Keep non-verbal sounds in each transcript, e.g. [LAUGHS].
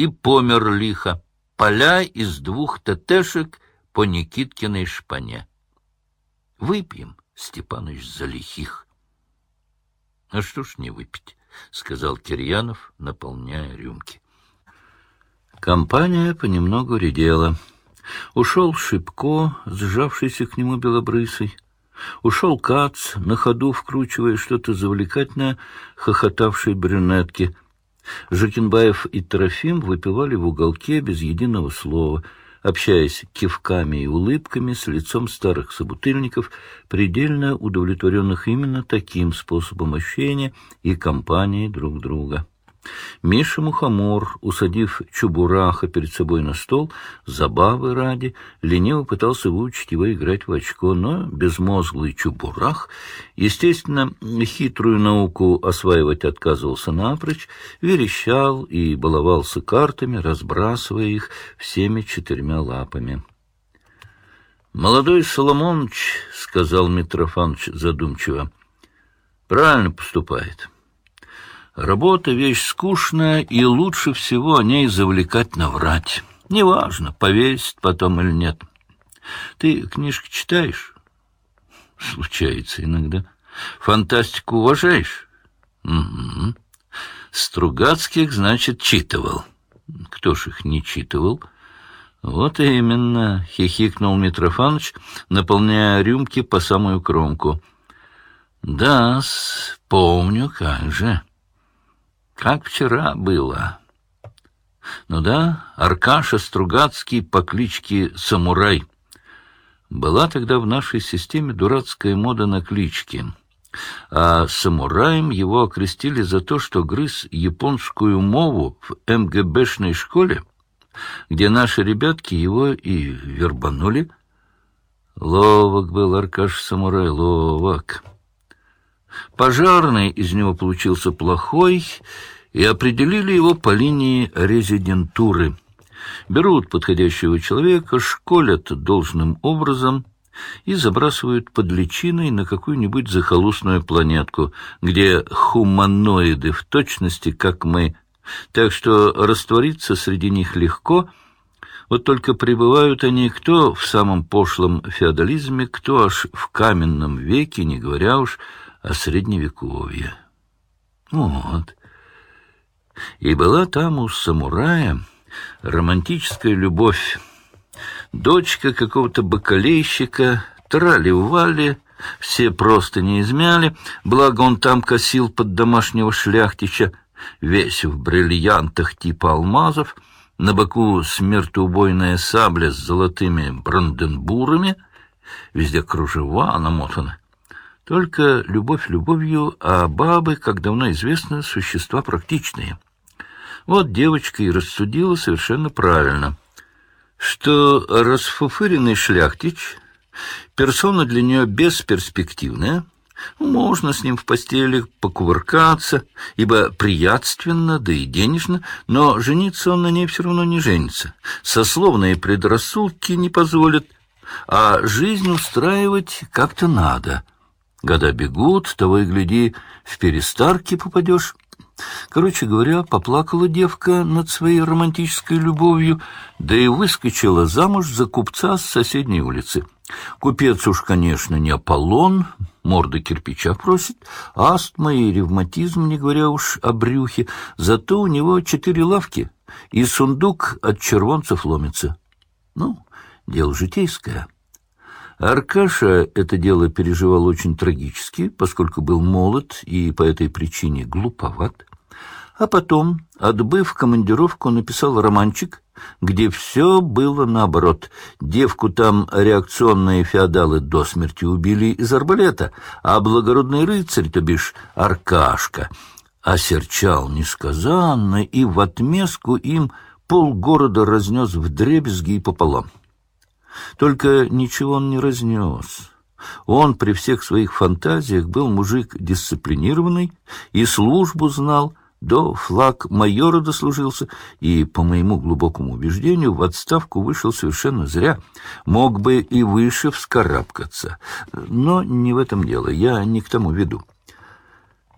и помер лихо, поля из двух ТТшек по Никиткиной шпане. Выпьем, Степаныч, за лихих. — А что ж не выпить? — сказал Кирьянов, наполняя рюмки. Компания понемногу редела. Ушел Шипко, сжавшийся к нему белобрысый. Ушел Кац, на ходу вкручивая что-то завлекательное, хохотавшей брюнетки. Жакинбаев и Трофим выпивали в уголке без единого слова, общаясь кивками и улыбками с лицом старых собутыльников, предельно удовлетворенных именно таким способом общения и компании друг друга. Миша Мухомор, усадив Чубураха перед собой на стол, забавы ради, лениво пытался выучить его играть в очко, но безмозглый Чубурах, естественно, хитрую науку осваивать отказывался напрочь, верещал и баловался картами, разбрасывая их всеми четырьмя лапами. «Молодой Соломонович, — сказал Митрофанович задумчиво, — правильно поступает». Работа — вещь скучная, и лучше всего о ней завлекать наврать. Неважно, повесит потом или нет. Ты книжки читаешь? Случается иногда. Фантастику уважаешь? Угу. Стругацких, значит, читывал. Кто ж их не читывал? Вот именно, хихикнул Митрофанович, наполняя рюмки по самую кромку. Да, помню, как же. Как вчера было. Ну да, Аркаша Стругацкий по кличке Самурай. Была тогда в нашей системе дурацкая мода на клички. А самураем его окрестили за то, что грыз японскую мову в МГБшной школе, где наши ребятки его и вербанули. Ловок был Аркаш Самурай, ловок. Пожарный из него получился плохой, и определили его по линии резидентуры. Берут подходящего человека, школят должным образом и забрасывают под личиной на какую-нибудь захолустную планетку, где хуманоиды в точности, как мы, так что раствориться среди них легко — вот только пребывают они кто в самом пошлом феодализме, кто аж в каменном веке, не говоря уж о средневековье. Вот. И была там у самурая романтическая любовь. Дочка какого-то бакалейщика, трали-вали, все просто не измяли, благо он там косил под домашнего шляхтича, весь в бриллиантах типа алмазов, на боку смертоубойная сабля с золотыми бранденбурами, везде кружева намотаны. Только любовь любовью, а бабы, как давно известно, существа практичные. Вот девочка и рассудила совершенно правильно, что расфуфыренный шляхтич — персона для нее бесперспективная, можно с ним в постели покувыркаться, ибо приятственно, да и денежно, но жениться он на ней все равно не женится. Сословные предрассудки не позволят, а жизнь устраивать как-то надо — Года бегут, того и гляди, в перестарки попадешь. Короче говоря, поплакала девка над своей романтической любовью, да и выскочила замуж за купца с соседней улицы. Купец уж, конечно, не Аполлон, морда кирпича просит, астма и ревматизм, не говоря уж о брюхе, зато у него четыре лавки, и сундук от червонцев ломится. Ну, дело житейское. Аркаша это дело переживал очень трагически, поскольку был молод и по этой причине глуповат. А потом, отбыв командировку, написал романчик, где все было наоборот. Девку там реакционные феодалы до смерти убили из арбалета, а благородный рыцарь, то бишь Аркашка, осерчал несказанно и в отместку им полгорода разнес в дребезги и пополам. Только ничего он не разнес. Он при всех своих фантазиях был мужик дисциплинированный и службу знал, до флаг майора дослужился и, по моему глубокому убеждению, в отставку вышел совершенно зря. Мог бы и выше вскарабкаться. Но не в этом дело, я не к тому веду.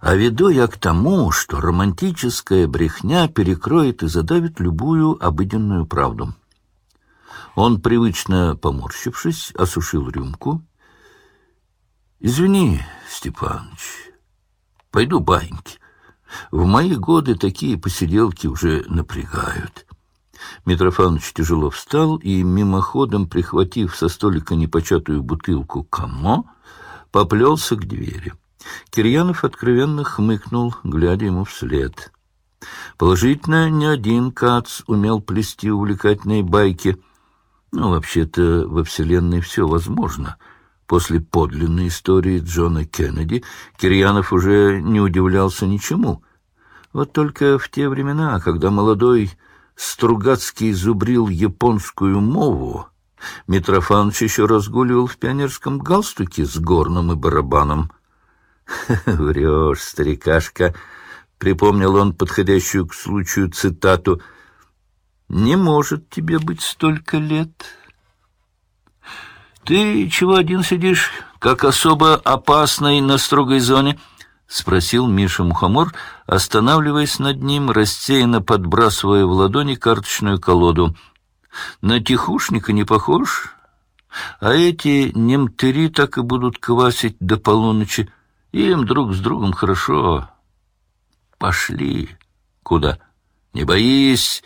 А веду я к тому, что романтическая брехня перекроет и задавит любую обыденную правду. Он, привычно поморщившись, осушил рюмку. — Извини, Степаныч, пойду баиньки. В мои годы такие посиделки уже напрягают. Митрофанович тяжело встал и, мимоходом прихватив со столика непочатую бутылку «Камо», поплелся к двери. Кирьянов откровенно хмыкнул, глядя ему вслед. Положительно, ни один Кац умел плести увлекательные байки. Ну, вообще-то, во Вселенной все возможно. После подлинной истории Джона Кеннеди Кирьянов уже не удивлялся ничему. Вот только в те времена, когда молодой Стругацкий зубрил японскую мову, Митрофанович еще разгуливал в пионерском галстуке с горном и барабаном. [LAUGHS] «Врешь, старикашка!» — припомнил он подходящую к случаю цитату. «Не может тебе быть столько лет». «Ты чего один сидишь, как особо опасный на строгой зоне?» — спросил Миша Мухомор, останавливаясь над ним, рассеянно подбрасывая в ладони карточную колоду. «На тихушника не похож, а эти немтыри так и будут квасить до полуночи». Им друг с другом хорошо. Пошли. Куда? Не боись,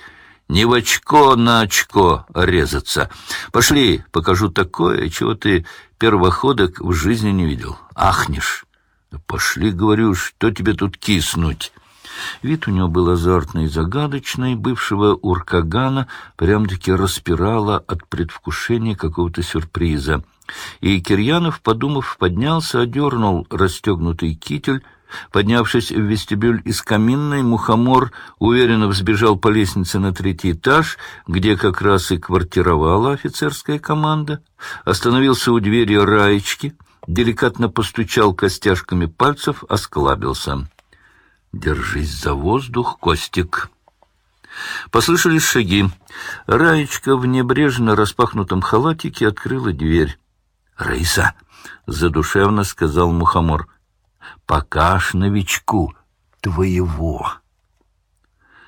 не в очко на очко резаться. Пошли, покажу такое, чего ты первоходок в жизни не видел. Ахнешь. Пошли, говорю, что тебе тут киснуть? Вид у него был азартный и загадочный, бывшего уркагана прям-таки распирало от предвкушения какого-то сюрприза. И Кирьянов, подумав, поднялся, одернул расстегнутый китель, Поднявшись в вестибюль из каминной, Мухомор уверенно взбежал по лестнице на третий этаж, где как раз и квартировала офицерская команда, остановился у двери Раечки, деликатно постучал костяшками пальцев, осклабился. «Держись за воздух, Костик!» Послышались шаги. Раечка в небрежно распахнутом халатике открыла дверь. — Раиса, — задушевно сказал Мухомор, — покаж новичку твоего.